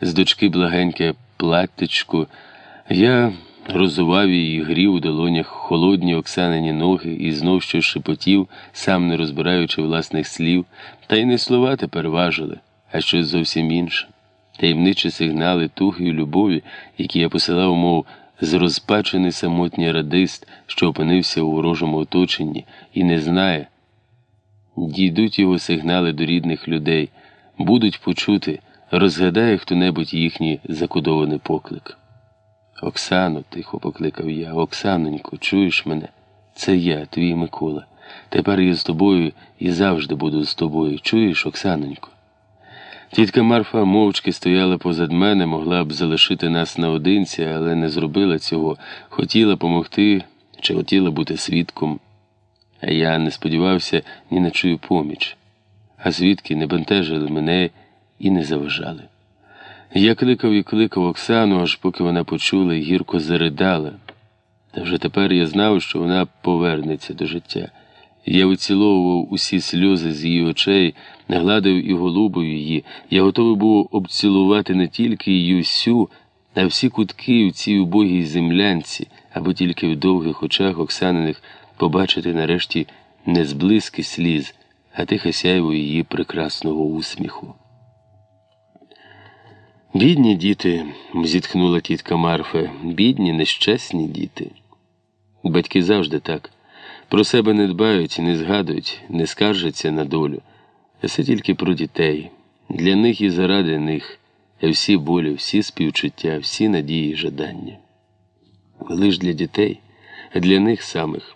з дочки благеньке платтечко. Я розував її, грів у долонях холодні оксанині ноги і знов щось шепотів, сам не розбираючи власних слів, та й не слова тепер важили, а щось зовсім інше. Таємничі сигнали туги і любові, які я посилав, мов зрозпачений самотній радист, що опинився у ворожому оточенні, і не знає. Дійдуть його сигнали до рідних людей, будуть почути, розгадає хто-небудь їхній закодований поклик. Оксано, тихо покликав я, Оксанонько, чуєш мене? Це я, твій Микола. Тепер я з тобою і завжди буду з тобою. Чуєш, Оксанонько? Тітка Марфа мовчки стояла позад мене, могла б залишити нас наодинці, але не зробила цього, хотіла помогти чи хотіла бути свідком. А я не сподівався ні на чию поміч, а звідки не бентежили мене і не заважали. Я кликав і кликав Оксану, аж поки вона почула і гірко заридала. Та вже тепер я знав, що вона повернеться до життя. Я виціловував усі сльози з її очей, гладив і голубив її. Я готовий був обцілувати не тільки її всю, а всі кутки в цій убогій землянці, аби тільки в довгих очах Оксаниних побачити нарешті не зблиски сліз, а тихе сяйво її прекрасного усміху. Бідні діти, зітхнула тітка Марфа, бідні, нещасні діти. Батьки завжди так. Про себе не дбають, не згадують, не скаржаться на долю. Все тільки про дітей. Для них і заради них всі болі, всі співчуття, всі надії і жадання. Лиш для дітей, для них самих.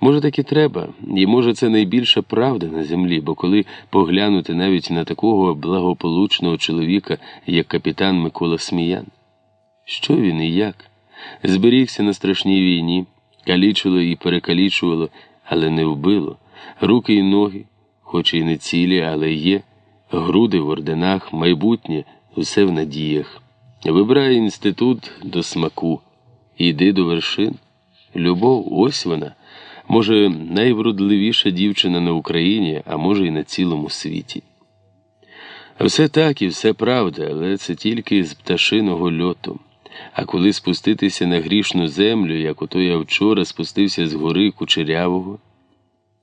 Може, так і треба, і може це найбільша правда на землі, бо коли поглянути навіть на такого благополучного чоловіка, як капітан Микола Сміян, що він і як? Зберігся на страшній війні, калічило і перекалічувало, але не вбило, руки і ноги, хоч і не цілі, але є, груди в орденах, майбутнє, усе в надіях. Вибирай інститут до смаку, йди до вершин. Любов, ось вона. Може, найвродливіша дівчина на Україні, а може, і на цілому світі. Все так і все правда, але це тільки з пташиного льоту. А коли спуститися на грішну землю, як ото я вчора спустився з гори кучерявого,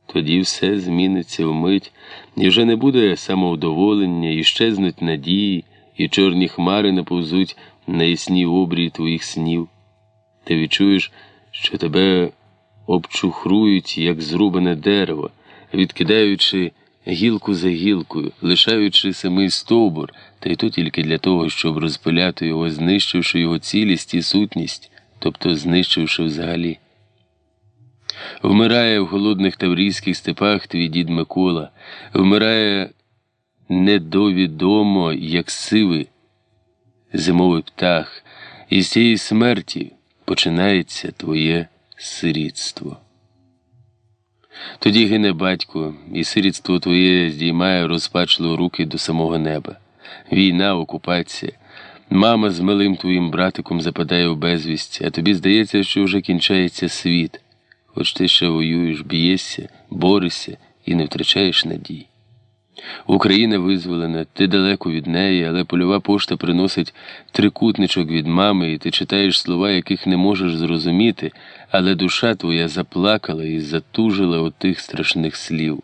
тоді все зміниться вмить, і вже не буде самовдоволення, і щезнуть надії, і чорні хмари наповзуть на ясні обрії твоїх снів. Ти відчуєш, що тебе обчухрують, як зрубане дерево, відкидаючи гілку за гілкою, лишаючи самий стовбур, та й то тільки для того, щоб розпиляти його, знищивши його цілість і сутність, тобто знищивши взагалі. Вмирає в голодних таврійських степах твій дід Микола, вмирає недовідомо, як сивий зимовий птах, і з цієї смерті починається твоє сирітство. Тоді гине батько, і сирітство твоє здіймає розпачливо руки до самого неба. Війна, окупація. Мама з милим твоїм братиком западає в безвість, а тобі здається, що вже кінчається світ, хоч ти ще воюєш, б'єшся, борешся і не втрачаєш надій. Україна визволена, ти далеко від неї, але польова пошта приносить трикутничок від мами, і ти читаєш слова, яких не можеш зрозуміти, але душа твоя заплакала і затужила от тих страшних слів.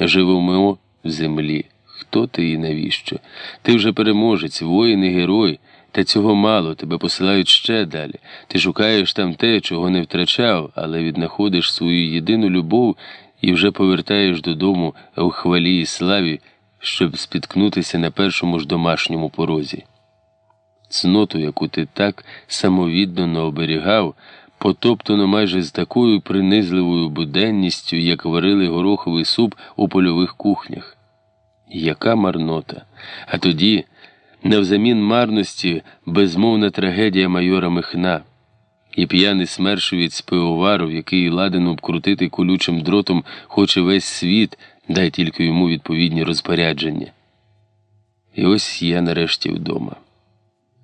Живемо в землі. Хто ти і навіщо? Ти вже переможець, воїн і герой, та цього мало, тебе посилають ще далі. Ти шукаєш там те, чого не втрачав, але віднаходиш свою єдину любов і вже повертаєш додому у хвалі і славі, щоб спіткнутися на першому ж домашньому порозі. Цноту, яку ти так самовіддано оберігав, потоптано майже з такою принизливою буденністю, як варили гороховий суп у польових кухнях. Яка марнота! А тоді, навзамін марності, безмовна трагедія майора Михна і п'яний смершовець пивоваров, який ладен обкрутити колючим дротом хоче весь світ, дай тільки йому відповідні розпорядження. І ось я нарешті вдома.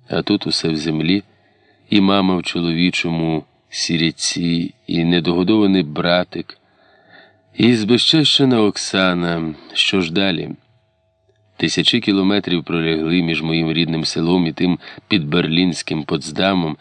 А тут усе в землі, і мама в чоловічому сіряці, і недогодований братик, і збезчещена Оксана. Що ж далі? Тисячі кілометрів пролягли між моїм рідним селом і тим підберлінським Потсдамом,